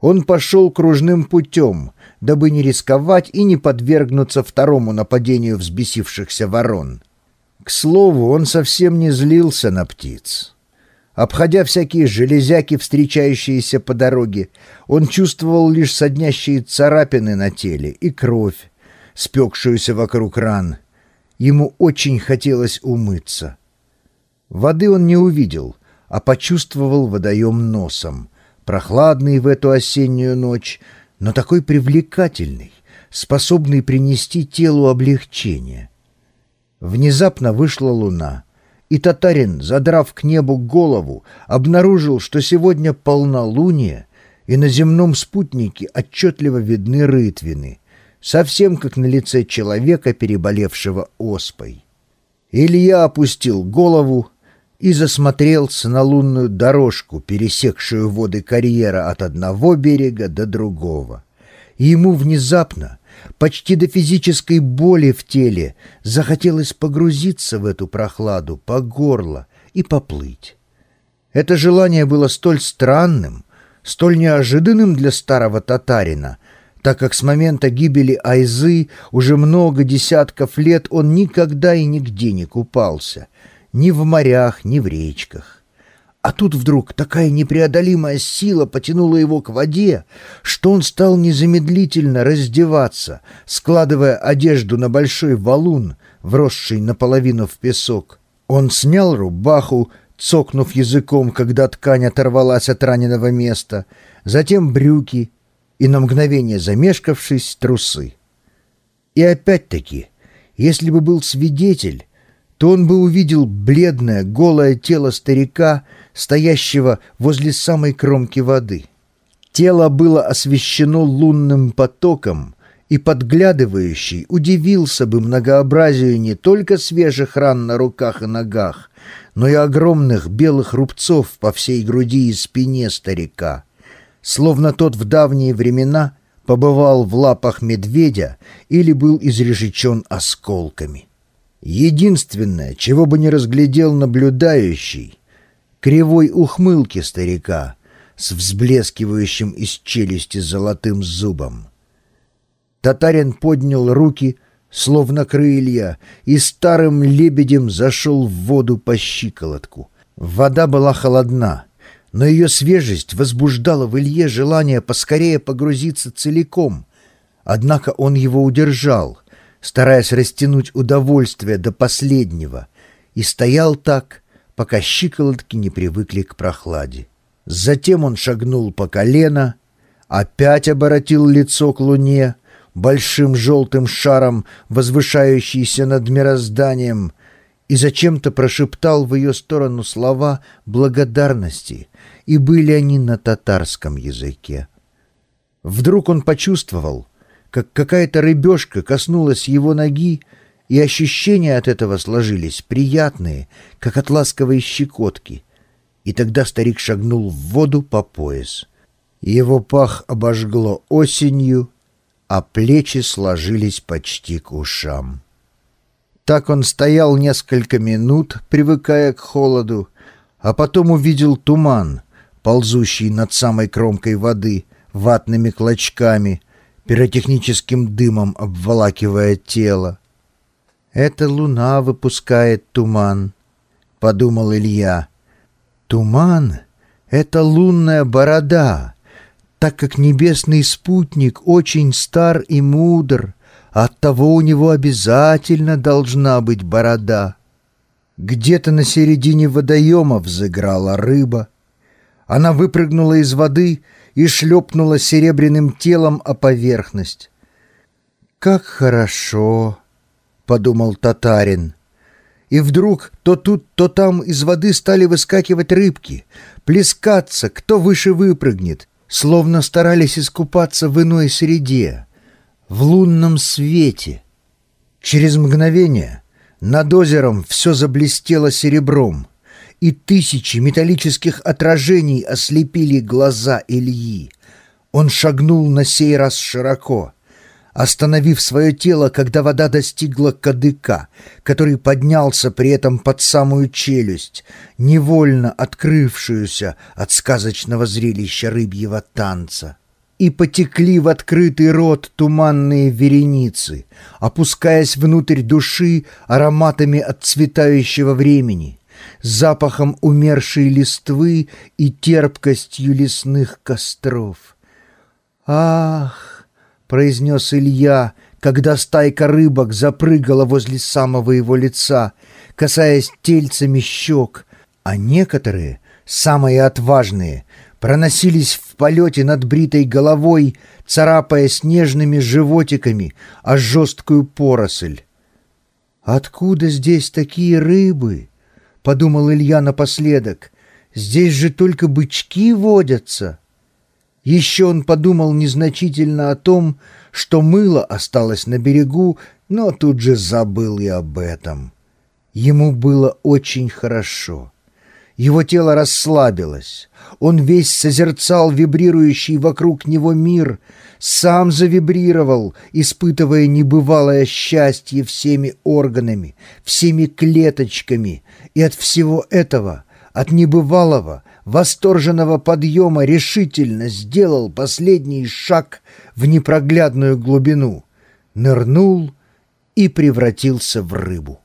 Он пошел кружным путем, дабы не рисковать и не подвергнуться второму нападению взбесившихся ворон. К слову, он совсем не злился на птиц. Обходя всякие железяки, встречающиеся по дороге, он чувствовал лишь соднящие царапины на теле и кровь, спекшуюся вокруг ран. Ему очень хотелось умыться. Воды он не увидел, а почувствовал водоем носом, прохладный в эту осеннюю ночь, но такой привлекательный, способный принести телу облегчение. Внезапно вышла луна — и татарин, задрав к небу голову, обнаружил, что сегодня полнолуние, и на земном спутнике отчетливо видны рытвины, совсем как на лице человека, переболевшего оспой. Илья опустил голову и засмотрелся на лунную дорожку, пересекшую воды карьера от одного берега до другого. Ему внезапно, почти до физической боли в теле, захотелось погрузиться в эту прохладу по горло и поплыть. Это желание было столь странным, столь неожиданным для старого татарина, так как с момента гибели Айзы уже много десятков лет он никогда и нигде не купался, ни в морях, ни в речках. А тут вдруг такая непреодолимая сила потянула его к воде, что он стал незамедлительно раздеваться, складывая одежду на большой валун, вросший наполовину в песок. Он снял рубаху, цокнув языком, когда ткань оторвалась от раненого места, затем брюки и, на мгновение замешкавшись, трусы. И опять-таки, если бы был свидетель, то он бы увидел бледное, голое тело старика, стоящего возле самой кромки воды. Тело было освещено лунным потоком, и подглядывающий удивился бы многообразию не только свежих ран на руках и ногах, но и огромных белых рубцов по всей груди и спине старика, словно тот в давние времена побывал в лапах медведя или был изрешечен осколками. Единственное, чего бы не разглядел наблюдающий, кривой ухмылки старика с взблескивающим из челюсти золотым зубом. Татарин поднял руки, словно крылья, и старым лебедем зашел в воду по щиколотку. Вода была холодна, но ее свежесть возбуждала в Илье желание поскорее погрузиться целиком. Однако он его удержал — стараясь растянуть удовольствие до последнего, и стоял так, пока щиколотки не привыкли к прохладе. Затем он шагнул по колено, опять оборотил лицо к луне, большим желтым шаром, возвышающийся над мирозданием, и зачем-то прошептал в ее сторону слова благодарности, и были они на татарском языке. Вдруг он почувствовал, как какая-то рыбешка коснулась его ноги, и ощущения от этого сложились приятные, как от ласковой щекотки. И тогда старик шагнул в воду по пояс. Его пах обожгло осенью, а плечи сложились почти к ушам. Так он стоял несколько минут, привыкая к холоду, а потом увидел туман, ползущий над самой кромкой воды, ватными клочками — пиротехническим дымом обволакивая тело. «Это луна выпускает туман», — подумал Илья. «Туман — это лунная борода, так как небесный спутник очень стар и мудр, оттого у него обязательно должна быть борода». Где-то на середине водоема взыграла рыба. Она выпрыгнула из воды — и шлепнула серебряным телом о поверхность. «Как хорошо!» — подумал татарин. И вдруг то тут, то там из воды стали выскакивать рыбки, плескаться, кто выше выпрыгнет, словно старались искупаться в иной среде, в лунном свете. Через мгновение над озером все заблестело серебром — и тысячи металлических отражений ослепили глаза Ильи. Он шагнул на сей раз широко, остановив свое тело, когда вода достигла кадыка, который поднялся при этом под самую челюсть, невольно открывшуюся от сказочного зрелища рыбьего танца. и потекли в открытый рот туманные вереницы, опускаясь внутрь души ароматами отцветающего времени, запахом умершей листвы и терпкостью лесных костров. «Ах!» — произнес Илья, когда стайка рыбок запрыгала возле самого его лица, касаясь тельцами щек, а некоторые, самые отважные, проносились в полете над бритой головой, царапая снежными животиками о жесткую поросль. «Откуда здесь такие рыбы?» — подумал Илья напоследок. «Здесь же только бычки водятся». Еще он подумал незначительно о том, что мыло осталось на берегу, но тут же забыл и об этом. Ему было очень хорошо. Его тело расслабилось. Он весь созерцал вибрирующий вокруг него мир, сам завибрировал, испытывая небывалое счастье всеми органами, всеми клеточками, и от всего этого, от небывалого, восторженного подъема решительно сделал последний шаг в непроглядную глубину, нырнул и превратился в рыбу.